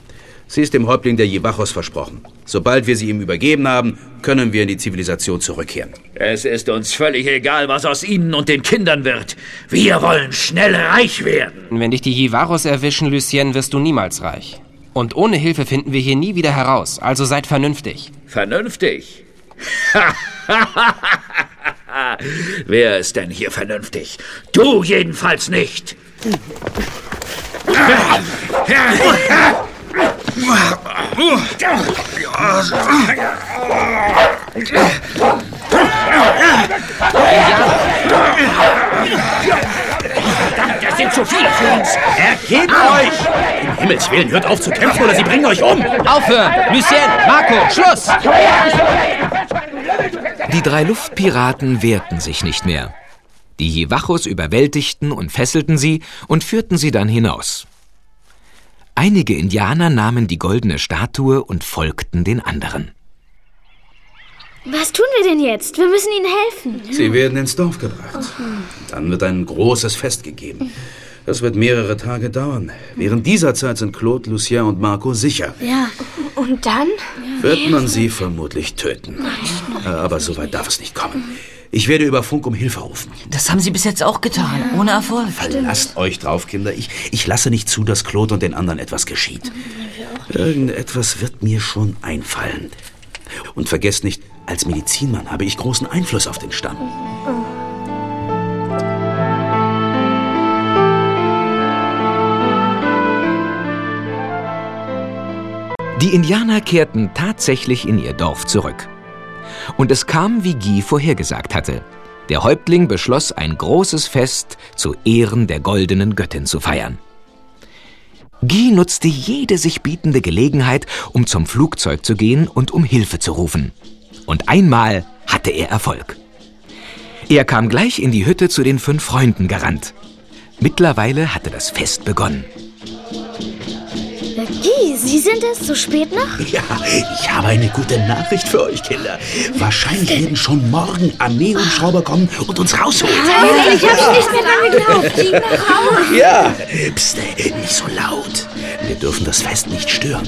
S12: Sie ist dem Häuptling der Jivachos versprochen. Sobald wir sie ihm übergeben haben, können wir in die Zivilisation zurückkehren.
S7: Es ist uns völlig egal, was aus Ihnen und den Kindern wird. Wir wollen schnell reich werden.
S9: Wenn dich die Jivaros erwischen, Lucien, wirst du niemals reich. Und ohne Hilfe finden wir hier nie wieder heraus. Also seid vernünftig.
S7: Vernünftig? Wer ist denn hier vernünftig? Du jedenfalls nicht. Verdammt, das sind zu viele für uns.
S12: Ergebt euch! Um Himmels Willen, hört auf zu kämpfen oder sie bringen euch um!
S9: Aufhören! Lucien, Marco, Schluss!
S1: Die drei Luftpiraten wehrten sich nicht mehr. Die Jivachos überwältigten und fesselten sie und führten sie dann hinaus. Einige Indianer nahmen die goldene Statue und folgten den anderen.
S11: Was tun wir denn jetzt? Wir müssen ihnen helfen.
S12: Sie werden ins Dorf gebracht. Dann wird ein großes Fest gegeben. Das wird mehrere Tage dauern. Während dieser Zeit sind Claude, Lucien und Marco sicher.
S3: Ja. Und dann?
S12: Wird man sie vermutlich töten. Aber so weit darf es nicht kommen. Ich werde über Funk um Hilfe rufen.
S5: Das haben sie bis jetzt auch getan, ohne Erfolg.
S12: Verlasst euch drauf, Kinder. Ich, ich lasse nicht zu, dass Claude und den anderen etwas geschieht. Irgendetwas wird mir schon einfallen. Und vergesst nicht, als Medizinmann habe ich großen Einfluss auf den Stamm.
S1: Die Indianer kehrten tatsächlich in ihr Dorf zurück. Und es kam, wie Guy vorhergesagt hatte. Der Häuptling beschloss, ein großes Fest zu Ehren der goldenen Göttin zu feiern. Guy nutzte jede sich bietende Gelegenheit, um zum Flugzeug zu gehen und um Hilfe zu rufen. Und einmal hatte er Erfolg. Er kam gleich in die Hütte zu den fünf Freunden gerannt. Mittlerweile hatte das Fest begonnen.
S11: Guy, Sie sind es? So spät noch?
S12: Ja, ich habe eine gute Nachricht für euch, Kinder. Wahrscheinlich werden schon morgen Armeehubschrauber kommen und uns rausholen.
S11: Ich hab's nicht mehr dran geglaubt. Flieg nach Hause.
S12: Ja, pst, nicht so laut. Wir dürfen das Fest nicht stören.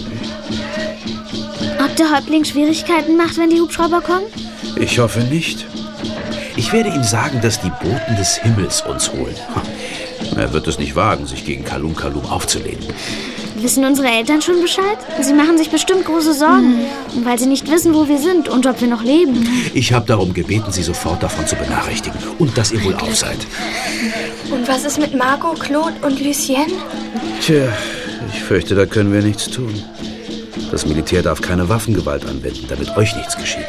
S11: Ob der Häuptling Schwierigkeiten macht, wenn die Hubschrauber kommen?
S12: Ich hoffe nicht. Ich werde ihm sagen, dass die Boten des Himmels uns holen. Er wird es nicht wagen, sich gegen Kalum Kalum aufzulehnen.
S11: Wissen unsere Eltern schon Bescheid? Sie machen sich bestimmt große Sorgen, weil sie nicht wissen, wo wir sind und ob wir noch leben.
S12: Ich habe darum gebeten, Sie sofort davon zu benachrichtigen und dass ihr wohl auf seid.
S3: Und was ist mit Margot, Claude und Lucien?
S12: Tja, ich fürchte, da können wir nichts tun. Das Militär darf keine Waffengewalt anwenden, damit euch nichts geschieht.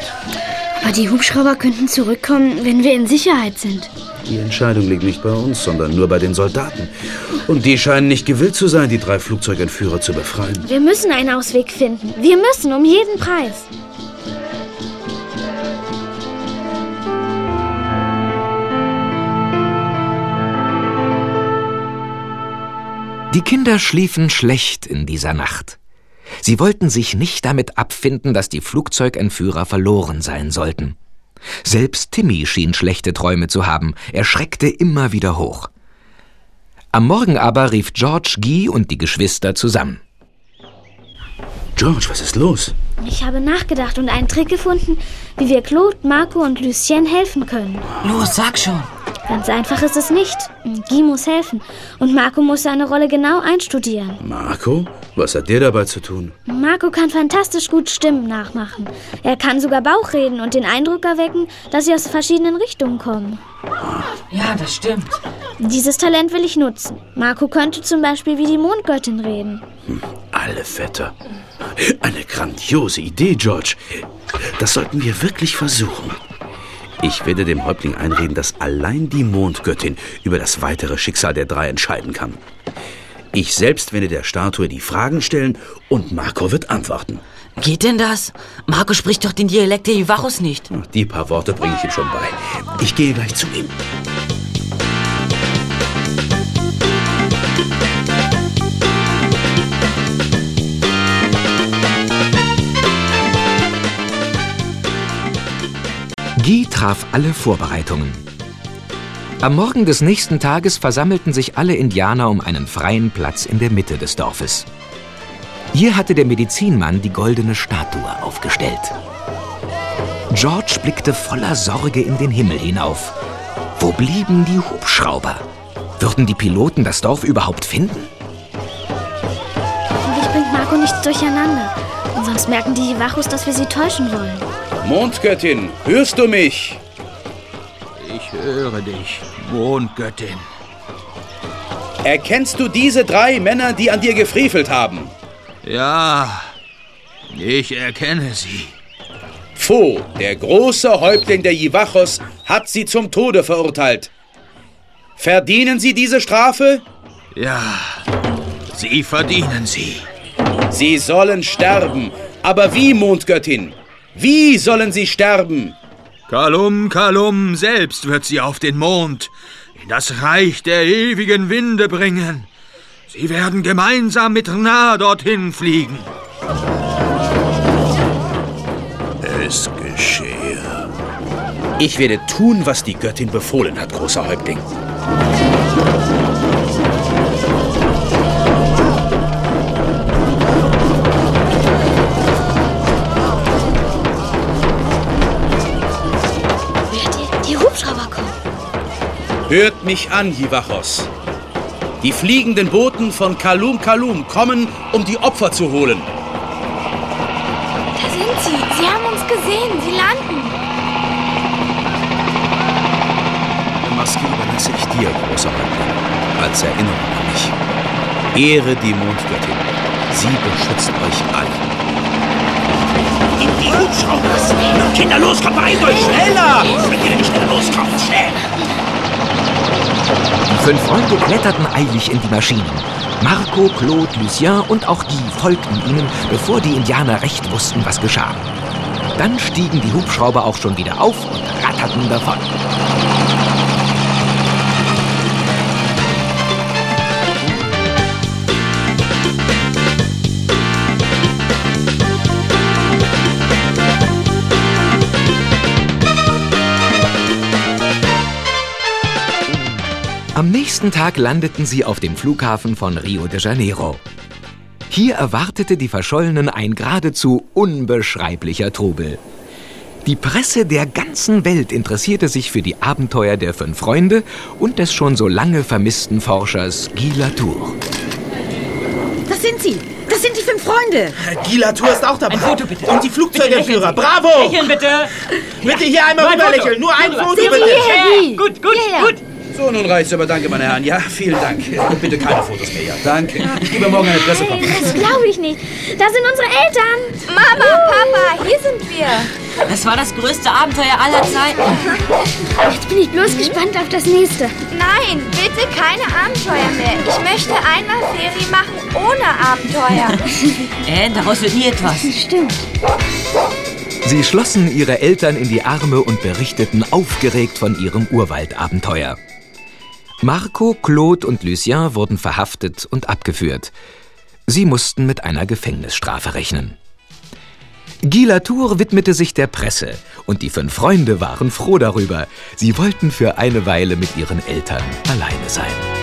S4: Aber die Hubschrauber könnten zurückkommen, wenn wir in Sicherheit sind.
S12: Die Entscheidung liegt nicht bei uns, sondern nur bei den Soldaten. Und die scheinen nicht gewillt zu sein, die drei Flugzeugentführer zu befreien.
S11: Wir müssen einen Ausweg finden. Wir müssen, um jeden Preis.
S1: Die Kinder schliefen schlecht in dieser Nacht. Sie wollten sich nicht damit abfinden, dass die Flugzeugentführer verloren sein sollten. Selbst Timmy schien schlechte Träume zu haben, er schreckte immer wieder hoch. Am Morgen aber rief George Guy und die Geschwister zusammen.
S12: George, was ist los?
S11: Ich habe nachgedacht und einen Trick gefunden, wie wir Claude, Marco und Lucien helfen können.
S5: Los, sag schon.
S11: Ganz einfach ist es nicht. Guy muss helfen und Marco muss seine Rolle genau einstudieren.
S12: Marco? Was hat der dabei zu tun?
S11: Marco kann fantastisch gut Stimmen nachmachen. Er kann sogar Bauch reden und den Eindruck erwecken, dass sie aus verschiedenen Richtungen kommen.
S5: Ja, das stimmt.
S11: Dieses Talent will ich nutzen. Marco könnte zum Beispiel wie die Mondgöttin reden.
S12: Alle Vetter. Eine grandiose Idee, George. Das sollten wir wirklich versuchen. Ich werde dem Häuptling einreden, dass allein die Mondgöttin über das weitere Schicksal der drei entscheiden kann. Ich selbst werde der Statue die Fragen stellen und Marco wird antworten.
S5: Geht denn das? Marco spricht doch den Dialekt der Ivachos nicht.
S12: Die paar Worte bringe ich ihm schon bei. Ich gehe gleich zu ihm.
S1: Übertraf alle Vorbereitungen. Am Morgen des nächsten Tages versammelten sich alle Indianer um einen freien Platz in der Mitte des Dorfes. Hier hatte der Medizinmann die goldene Statue aufgestellt. George blickte voller Sorge in den Himmel hinauf. Wo blieben die Hubschrauber? Würden die Piloten das Dorf überhaupt finden?
S11: Hoffentlich bringt Marco nichts durcheinander. Und sonst merken die Wachos, dass wir sie täuschen wollen.
S12: Mondgöttin, hörst du mich?
S7: Ich höre dich, Mondgöttin.
S12: Erkennst du diese drei Männer, die an dir gefrevelt haben?
S7: Ja, ich erkenne sie.
S12: Pho, der große Häuptling der Jiwachos, hat sie zum Tode verurteilt. Verdienen sie diese Strafe?
S7: Ja, sie verdienen sie.
S12: Sie sollen sterben. Aber wie, Mondgöttin? Wie sollen sie sterben?
S7: Kalum Kalum selbst wird sie auf den Mond, in das Reich der ewigen Winde bringen. Sie werden gemeinsam mit Rna dorthin fliegen.
S12: Es geschehe. Ich werde tun, was die Göttin befohlen hat, großer Häuptling. Hört mich an, Jiwachos. Die fliegenden Boten von Kalum Kalum kommen, um die Opfer zu holen.
S3: Da sind sie. Sie haben uns gesehen. Sie landen.
S12: Die Maske überlasse ich dir, großer Häuptling, als Erinnerung an mich. Ehre die Mondgöttin. Sie beschützt euch alle.
S13: In die Hubschrauber! Kinder, los, kommt beeilt euch! Schneller! Wenn ihr nicht schneller loskommt, schnell!
S1: Die fünf Freunde kletterten eilig in die Maschinen. Marco, Claude, Lucien und auch Guy folgten ihnen, bevor die Indianer recht wussten, was geschah. Dann stiegen die Hubschrauber auch schon wieder auf und ratterten davon. Nächsten Tag landeten sie auf dem Flughafen von Rio de Janeiro. Hier erwartete die Verschollenen ein geradezu unbeschreiblicher Trubel. Die Presse der ganzen Welt interessierte sich für die Abenteuer der fünf Freunde und des schon so lange vermissten Forschers Guy Latour.
S14: Das sind sie. Das sind die fünf Freunde.
S15: Guy Latour ist auch dabei.
S14: Ein Foto bitte.
S15: Und die Flugzeugentführer. Bravo!
S14: Lächeln bitte.
S15: Bitte hier einmal
S14: Nur ein
S15: rüber
S14: Foto.
S15: lächeln. Nur ein. Foto bitte.
S14: hierher, Gut, gut, gut.
S12: So, nun reicht's aber. Danke, meine Herren. Ja, vielen Dank. Und bitte keine Fotos mehr. Ja, danke. Ich gebe morgen eine Pressekonferenz.
S11: Das glaube ich nicht. Da sind unsere Eltern.
S3: Mama, Papa, hier sind wir.
S5: Das war das größte Abenteuer aller Zeiten.
S11: Jetzt bin ich bloß gespannt auf das nächste.
S3: Nein, bitte keine Abenteuer mehr. Ich möchte einmal Ferien machen ohne Abenteuer.
S5: Äh, daraus wird nie etwas.
S11: Stimmt.
S1: Sie schlossen ihre Eltern in die Arme und berichteten aufgeregt von ihrem Urwaldabenteuer. Marco, Claude und Lucien wurden verhaftet und abgeführt. Sie mussten mit einer Gefängnisstrafe rechnen. Guy Latour widmete sich der Presse und die fünf Freunde waren froh darüber. Sie wollten für eine Weile mit ihren Eltern alleine sein.